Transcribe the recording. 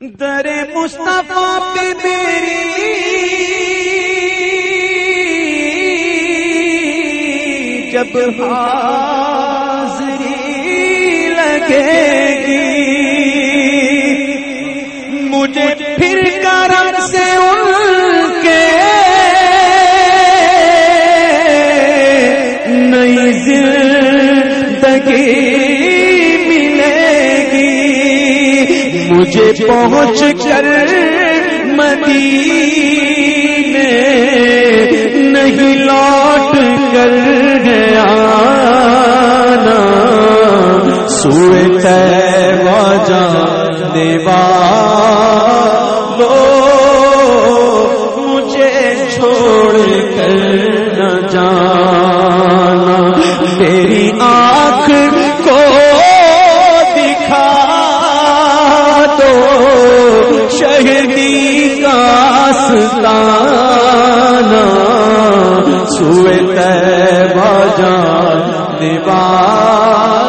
در مصطفیٰ پہ میری جب حاضری لگے گی، مجھے پھر کرم سے ان کے نئی زندگی مجھے پہنچ کر مدینے نہیں لوٹ کر گیا سوئے جا، دیوا۔ لو مجھے چھوڑ کر نہ جانا۔ تیری آنکھ مہدی کا ستانا سوئے تیبہ جان دیوار